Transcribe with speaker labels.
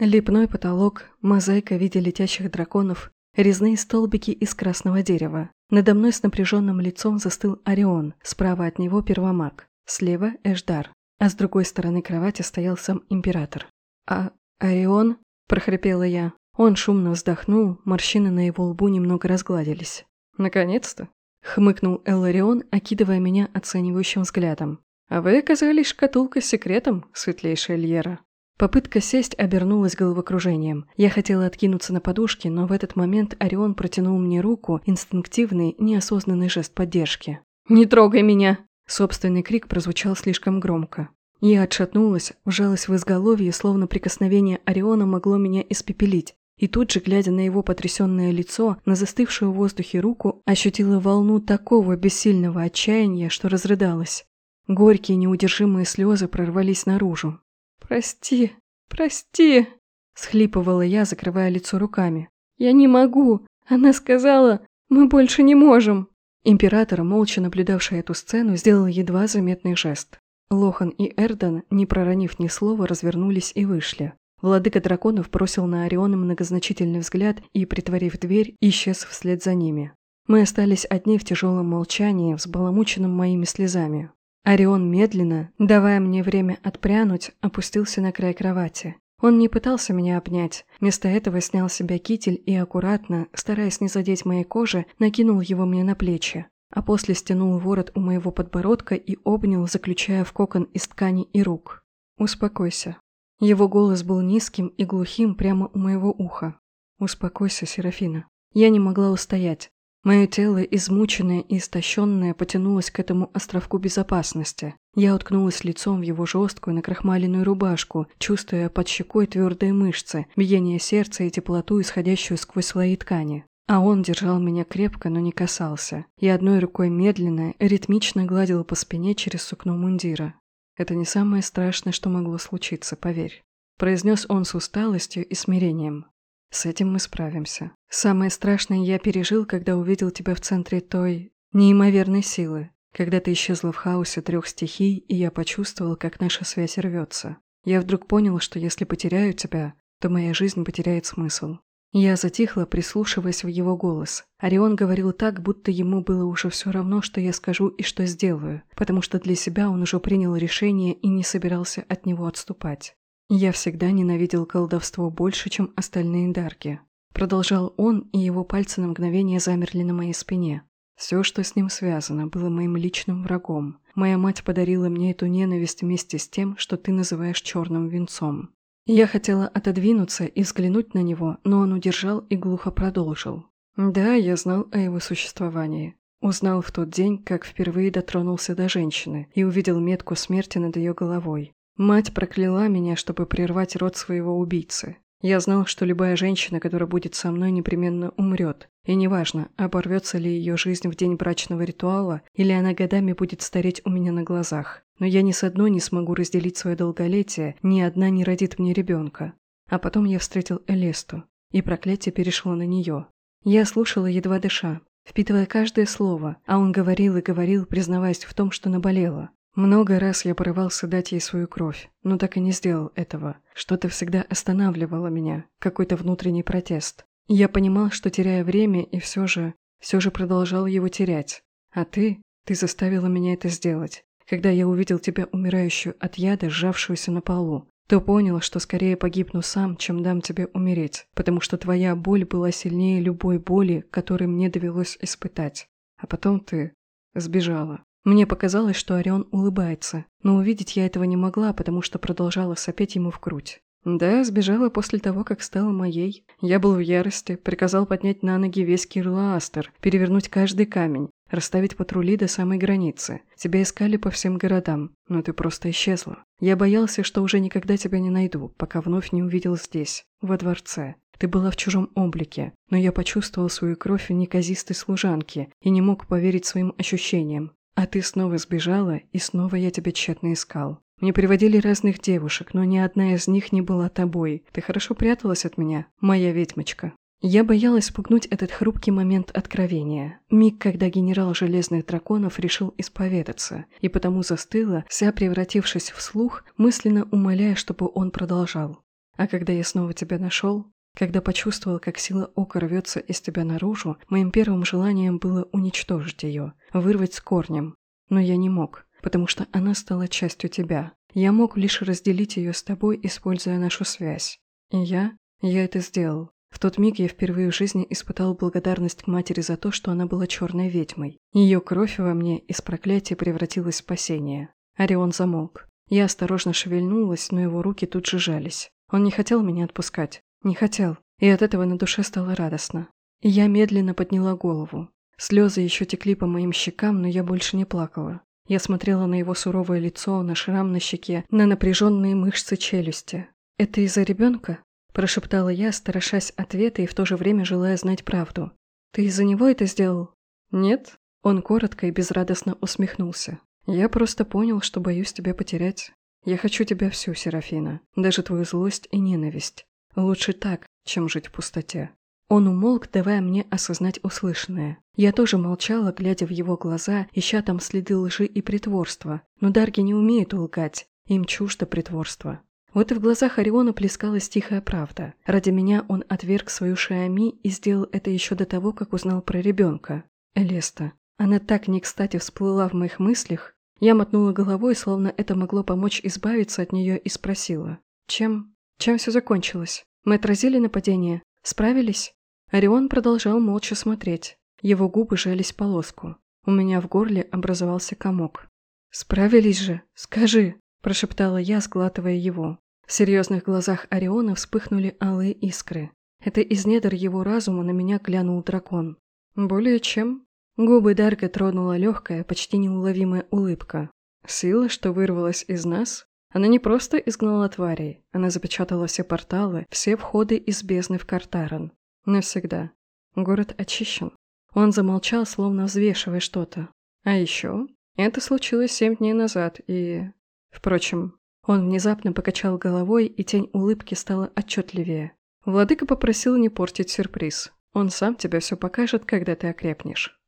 Speaker 1: Лепной потолок, мозаика в виде летящих драконов, резные столбики из красного дерева. Надо мной с напряженным лицом застыл Орион, справа от него Первомаг, слева Эшдар, а с другой стороны кровати стоял сам Император. «А Орион?» – прохрипела я. Он шумно вздохнул, морщины на его лбу немного разгладились. «Наконец-то!» – хмыкнул Элларион, окидывая меня оценивающим взглядом. «А вы оказались шкатулкой с секретом, светлейшая Льера». Попытка сесть обернулась головокружением. Я хотела откинуться на подушке, но в этот момент Орион протянул мне руку, инстинктивный, неосознанный жест поддержки. «Не трогай меня!» Собственный крик прозвучал слишком громко. Я отшатнулась, вжалась в изголовье, словно прикосновение Ориона могло меня испепелить. И тут же, глядя на его потрясенное лицо, на застывшую в воздухе руку, ощутила волну такого бессильного отчаяния, что разрыдалась. Горькие неудержимые слезы прорвались наружу. «Прости, прости!» – схлипывала я, закрывая лицо руками. «Я не могу! Она сказала, мы больше не можем!» Император, молча наблюдавший эту сцену, сделал едва заметный жест. Лохан и Эрдан, не проронив ни слова, развернулись и вышли. Владыка драконов бросил на Ориона многозначительный взгляд и, притворив дверь, исчез вслед за ними. Мы остались одни в тяжелом молчании, взбаламученном моими слезами. Орион медленно, давая мне время отпрянуть, опустился на край кровати. Он не пытался меня обнять, вместо этого снял с себя китель и аккуратно, стараясь не задеть моей кожи, накинул его мне на плечи, а после стянул ворот у моего подбородка и обнял, заключая в кокон из ткани и рук. «Успокойся». Его голос был низким и глухим прямо у моего уха. «Успокойся, Серафина». Я не могла устоять. Мое тело, измученное и истощенное, потянулось к этому островку безопасности. Я уткнулась лицом в его жесткую накрахмаленную рубашку, чувствуя под щекой твердые мышцы, биение сердца и теплоту, исходящую сквозь слои ткани. А он держал меня крепко, но не касался. И одной рукой медленно, ритмично гладил по спине через сукно мундира. «Это не самое страшное, что могло случиться, поверь», – произнес он с усталостью и смирением. С этим мы справимся. Самое страшное я пережил, когда увидел тебя в центре той неимоверной силы, когда ты исчезла в хаосе трех стихий, и я почувствовал, как наша связь рвется. Я вдруг понял, что если потеряю тебя, то моя жизнь потеряет смысл. Я затихла, прислушиваясь в его голос. Орион говорил так, будто ему было уже все равно, что я скажу и что сделаю, потому что для себя он уже принял решение и не собирался от него отступать. «Я всегда ненавидел колдовство больше, чем остальные дарки», продолжал он, и его пальцы на мгновение замерли на моей спине. Все, что с ним связано, было моим личным врагом. Моя мать подарила мне эту ненависть вместе с тем, что ты называешь черным венцом. Я хотела отодвинуться и взглянуть на него, но он удержал и глухо продолжил. Да, я знал о его существовании. Узнал в тот день, как впервые дотронулся до женщины и увидел метку смерти над ее головой. Мать прокляла меня, чтобы прервать род своего убийцы. Я знал, что любая женщина, которая будет со мной, непременно умрет. И неважно, оборвется ли ее жизнь в день брачного ритуала, или она годами будет стареть у меня на глазах. Но я ни с одной не смогу разделить свое долголетие, ни одна не родит мне ребенка. А потом я встретил Элесту, и проклятие перешло на нее. Я слушала, едва дыша, впитывая каждое слово, а он говорил и говорил, признаваясь в том, что наболело. Много раз я порывался дать ей свою кровь, но так и не сделал этого. Что-то всегда останавливало меня, какой-то внутренний протест. Я понимал, что теряя время, и все же, все же продолжал его терять. А ты, ты заставила меня это сделать. Когда я увидел тебя умирающую от яда, сжавшуюся на полу, то понял, что скорее погибну сам, чем дам тебе умереть, потому что твоя боль была сильнее любой боли, которой мне довелось испытать. А потом ты сбежала. Мне показалось, что Орион улыбается, но увидеть я этого не могла, потому что продолжала сопеть ему в грудь. Да, сбежала после того, как стала моей. Я был в ярости, приказал поднять на ноги весь Кирлаастер, перевернуть каждый камень, расставить патрули до самой границы. Тебя искали по всем городам, но ты просто исчезла. Я боялся, что уже никогда тебя не найду, пока вновь не увидел здесь, во дворце. Ты была в чужом облике, но я почувствовал свою кровь в неказистой служанке и не мог поверить своим ощущениям. А ты снова сбежала, и снова я тебя тщетно искал. Мне приводили разных девушек, но ни одна из них не была тобой. Ты хорошо пряталась от меня, моя ведьмочка. Я боялась спугнуть этот хрупкий момент откровения. Миг, когда генерал Железных Драконов решил исповедаться, и потому застыла, вся превратившись в слух, мысленно умоляя, чтобы он продолжал. А когда я снова тебя нашел, когда почувствовал, как сила ока рвется из тебя наружу, моим первым желанием было уничтожить ее, вырвать с корнем. Но я не мог, потому что она стала частью тебя. Я мог лишь разделить ее с тобой, используя нашу связь. И я, я это сделал. В тот миг я впервые в жизни испытал благодарность к матери за то, что она была черной ведьмой. Ее кровь во мне из проклятия превратилась в спасение. Орион замолк. Я осторожно шевельнулась, но его руки тут же жались. Он не хотел меня отпускать. Не хотел. И от этого на душе стало радостно. Я медленно подняла голову. Слезы еще текли по моим щекам, но я больше не плакала. Я смотрела на его суровое лицо, на шрам на щеке, на напряженные мышцы челюсти. «Это из-за ребенка?» – прошептала я, старошась ответа и в то же время желая знать правду. «Ты из-за него это сделал?» «Нет». Он коротко и безрадостно усмехнулся. «Я просто понял, что боюсь тебя потерять. Я хочу тебя всю, Серафина, даже твою злость и ненависть. Лучше так, чем жить в пустоте. Он умолк, давая мне осознать услышанное. Я тоже молчала, глядя в его глаза, ища там следы лжи и притворства. Но Дарги не умеют лгать, им чуждо притворство. Вот и в глазах Ориона плескалась тихая правда. Ради меня он отверг свою Шиами и сделал это еще до того, как узнал про ребенка. Элеста. Она так не кстати всплыла в моих мыслях. Я мотнула головой, словно это могло помочь избавиться от нее, и спросила. Чем? Чем все закончилось? Мы отразили нападение? Справились? Орион продолжал молча смотреть. Его губы жались полоску. У меня в горле образовался комок. «Справились же? Скажи!» – прошептала я, сглатывая его. В серьезных глазах Ориона вспыхнули алые искры. Это из недр его разума на меня глянул дракон. «Более чем?» Губы Дарга тронула легкая, почти неуловимая улыбка. Сила, что вырвалась из нас, она не просто изгнала тварей, она запечатала все порталы, все входы из бездны в Картаран. Навсегда. Город очищен. Он замолчал, словно взвешивая что-то. А еще, это случилось семь дней назад, и... Впрочем, он внезапно покачал головой, и тень улыбки стала отчетливее. Владыка попросил не портить сюрприз. Он сам тебе все покажет, когда ты окрепнешь.